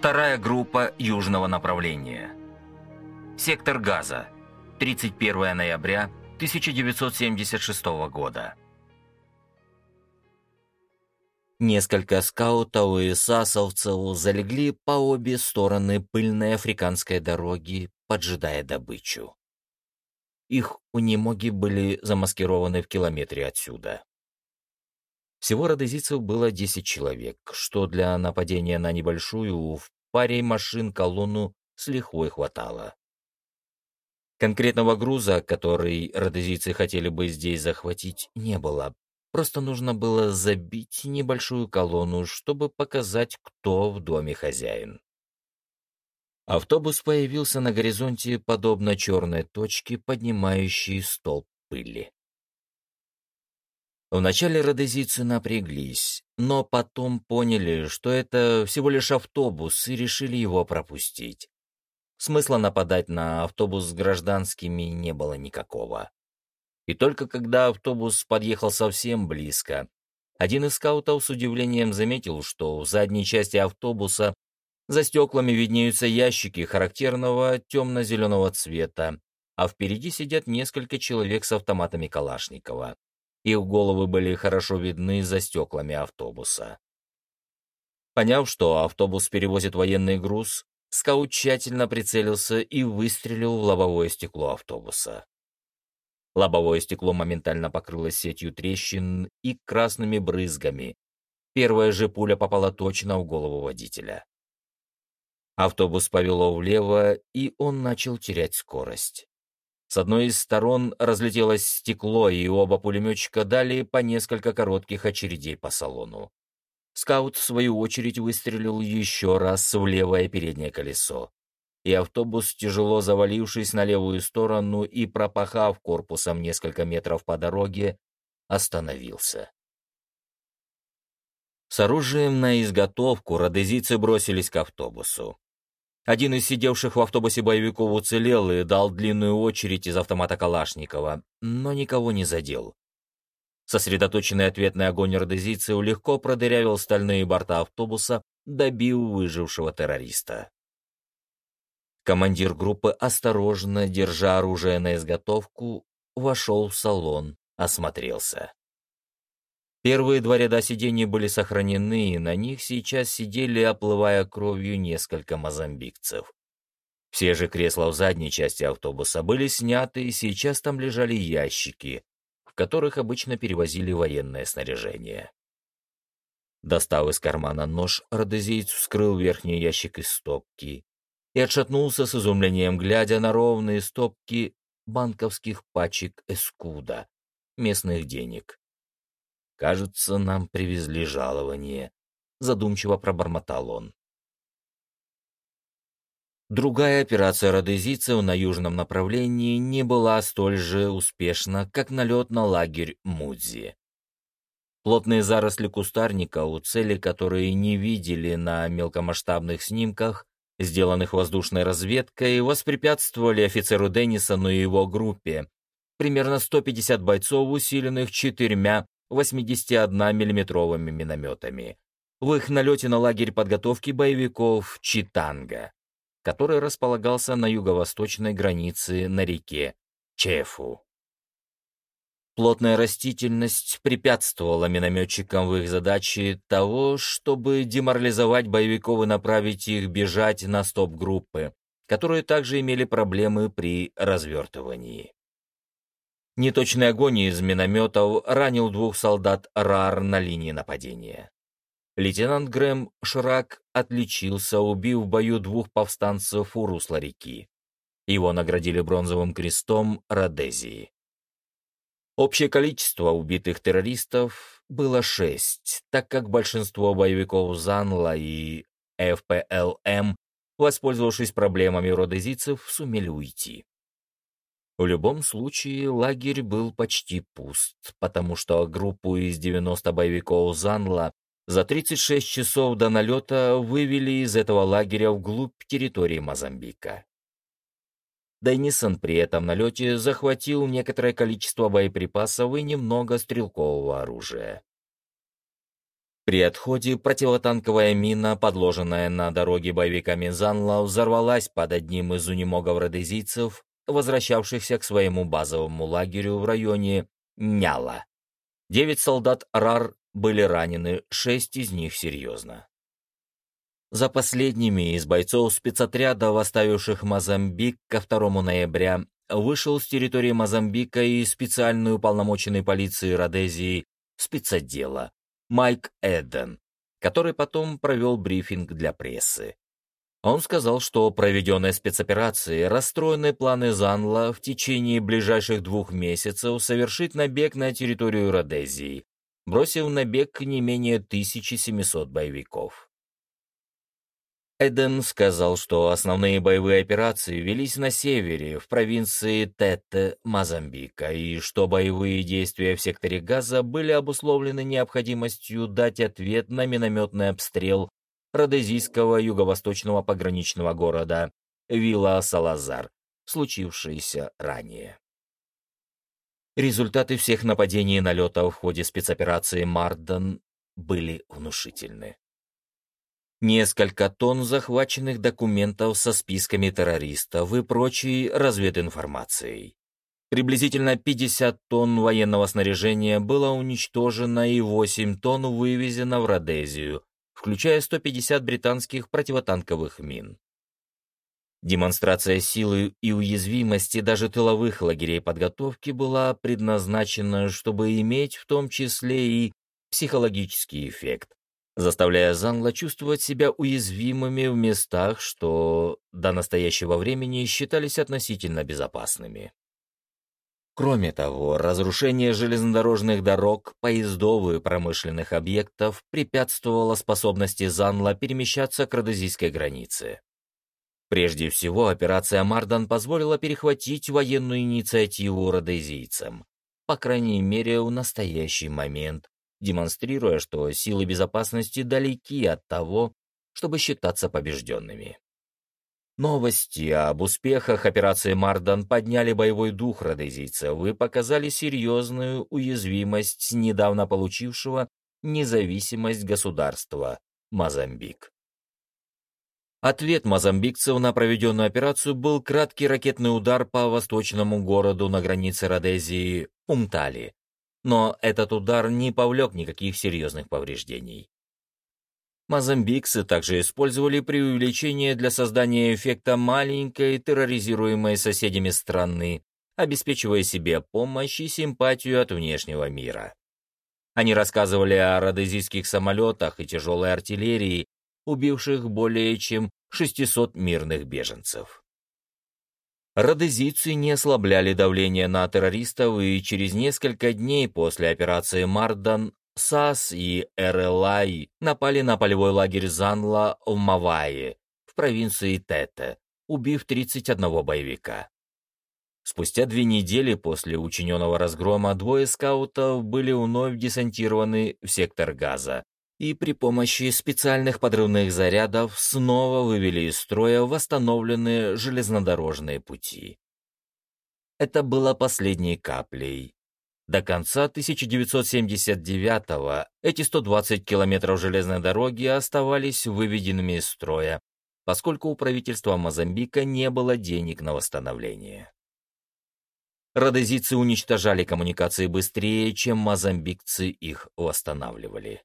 Вторая группа южного направления. Сектор Газа. 31 ноября 1976 года. Несколько скаутов и сасовцев залегли по обе стороны пыльной африканской дороги, поджидая добычу. Их унемоги были замаскированы в километре отсюда. Всего родезийцев было 10 человек, что для нападения на небольшую в паре машин колонну с лихвой хватало. Конкретного груза, который родезийцы хотели бы здесь захватить, не было, Просто нужно было забить небольшую колонну, чтобы показать, кто в доме хозяин. Автобус появился на горизонте, подобно черной точке, поднимающей столб пыли. Вначале родезийцы напряглись, но потом поняли, что это всего лишь автобус, и решили его пропустить. Смысла нападать на автобус с гражданскими не было никакого. И только когда автобус подъехал совсем близко, один из скаутов с удивлением заметил, что в задней части автобуса за стеклами виднеются ящики характерного темно-зеленого цвета, а впереди сидят несколько человек с автоматами Калашникова. Их головы были хорошо видны за стеклами автобуса. Поняв, что автобус перевозит военный груз, скаут тщательно прицелился и выстрелил в лобовое стекло автобуса. Лобовое стекло моментально покрылось сетью трещин и красными брызгами. Первая же пуля попала точно в голову водителя. Автобус повело влево, и он начал терять скорость. С одной из сторон разлетелось стекло, и оба пулеметчика дали по несколько коротких очередей по салону. Скаут, в свою очередь, выстрелил еще раз в левое переднее колесо и автобус, тяжело завалившись на левую сторону и пропахав корпусом несколько метров по дороге, остановился. С оружием на изготовку родезийцы бросились к автобусу. Один из сидевших в автобусе боевиков уцелел и дал длинную очередь из автомата Калашникова, но никого не задел. Сосредоточенный ответный огонь родезийцев легко продырявил стальные борта автобуса, добив выжившего террориста. Командир группы, осторожно, держа оружие на изготовку, вошел в салон, осмотрелся. Первые два ряда сидений были сохранены, и на них сейчас сидели, оплывая кровью, несколько мозамбикцев. Все же кресла в задней части автобуса были сняты, и сейчас там лежали ящики, в которых обычно перевозили военное снаряжение. Достав из кармана нож, родезиец вскрыл верхний ящик из стопки и отшатнулся с изумлением, глядя на ровные стопки банковских пачек эскуда, местных денег. «Кажется, нам привезли жалование», — задумчиво пробормотал он. Другая операция родезийцев на южном направлении не была столь же успешна, как налет на лагерь Мудзи. Плотные заросли кустарника, у цели которые не видели на мелкомасштабных снимках, сделанных воздушной разведкой, воспрепятствовали офицеру Деннисону и его группе. Примерно 150 бойцов, усиленных четырьмя 81 миллиметровыми минометами. В их налете на лагерь подготовки боевиков Читанга, который располагался на юго-восточной границе на реке Чефу. Плотная растительность препятствовала минометчикам в их задаче того, чтобы деморализовать боевиков и направить их бежать на стоп-группы, которые также имели проблемы при развертывании. Неточный огонь из минометов ранил двух солдат РАР на линии нападения. Лейтенант Грэм Шрак отличился, убив в бою двух повстанцев у русла реки. Его наградили бронзовым крестом Родезии. Общее количество убитых террористов было шесть, так как большинство боевиков Занла и ФПЛМ, воспользовавшись проблемами родезийцев, сумели уйти. В любом случае, лагерь был почти пуст, потому что группу из 90 боевиков Занла за 36 часов до налета вывели из этого лагеря вглубь территории Мозамбика. Деннисон при этом налете захватил некоторое количество боеприпасов и немного стрелкового оружия. При отходе противотанковая мина, подложенная на дороге боевиками Занла, взорвалась под одним из унемогов родезийцев, возвращавшихся к своему базовому лагерю в районе Няла. Девять солдат РАР были ранены, шесть из них серьезно. За последними из бойцов спецотряда, оставивших Мозамбик ко 2 ноября, вышел с территории Мозамбика и специальной уполномоченной полиции Родезии спецотдела Майк Эден, который потом провел брифинг для прессы. Он сказал, что проведенные спецоперации, расстроенные планы Занла в течение ближайших двух месяцев совершить набег на территорию Родезии, бросив набег не менее 1700 боевиков. Эден сказал, что основные боевые операции велись на севере, в провинции Тете, Мозамбика, и что боевые действия в секторе Газа были обусловлены необходимостью дать ответ на минометный обстрел родезийского юго-восточного пограничного города Вилла-Салазар, случившийся ранее. Результаты всех нападений и налетов в ходе спецоперации «Марден» были внушительны. Несколько тонн захваченных документов со списками террористов и прочей развединформацией. Приблизительно 50 тонн военного снаряжения было уничтожено и 8 тонн вывезено в Родезию, включая 150 британских противотанковых мин. Демонстрация силы и уязвимости даже тыловых лагерей подготовки была предназначена, чтобы иметь в том числе и психологический эффект, заставляя Зангла чувствовать себя уязвимыми в местах, что до настоящего времени считались относительно безопасными. Кроме того, разрушение железнодорожных дорог, поездов и промышленных объектов препятствовало способности Занла перемещаться к родозийской границе. Прежде всего, операция «Мардан» позволила перехватить военную инициативу родезийцам, по крайней мере, в настоящий момент, демонстрируя, что силы безопасности далеки от того, чтобы считаться побежденными. Новости об успехах операции «Мардан» подняли боевой дух родезийцев и показали серьезную уязвимость недавно получившего независимость государства Мозамбик. Ответ мозамбикцев на проведенную операцию был краткий ракетный удар по восточному городу на границе Родезии Умтали, но этот удар не повлек никаких серьезных повреждений. Мозамбикцы также использовали преувеличение для создания эффекта маленькой, терроризируемой соседями страны, обеспечивая себе помощь и симпатию от внешнего мира. Они рассказывали о родезийских самолетах и тяжелой артиллерии, убивших более чем 600 мирных беженцев. Родезийцы не ослабляли давление на террористов, и через несколько дней после операции «Мардан» САС и РЛАИ напали на полевой лагерь Занла в Мавае, в провинции Тете, убив 31 боевика. Спустя две недели после учиненного разгрома двое скаутов были вновь десантированы в сектор газа, и при помощи специальных подрывных зарядов снова вывели из строя восстановленные железнодорожные пути. Это было последней каплей. До конца 1979-го эти 120 километров железной дороги оставались выведенными из строя, поскольку у правительства Мозамбика не было денег на восстановление. Родезийцы уничтожали коммуникации быстрее, чем мозамбикцы их восстанавливали.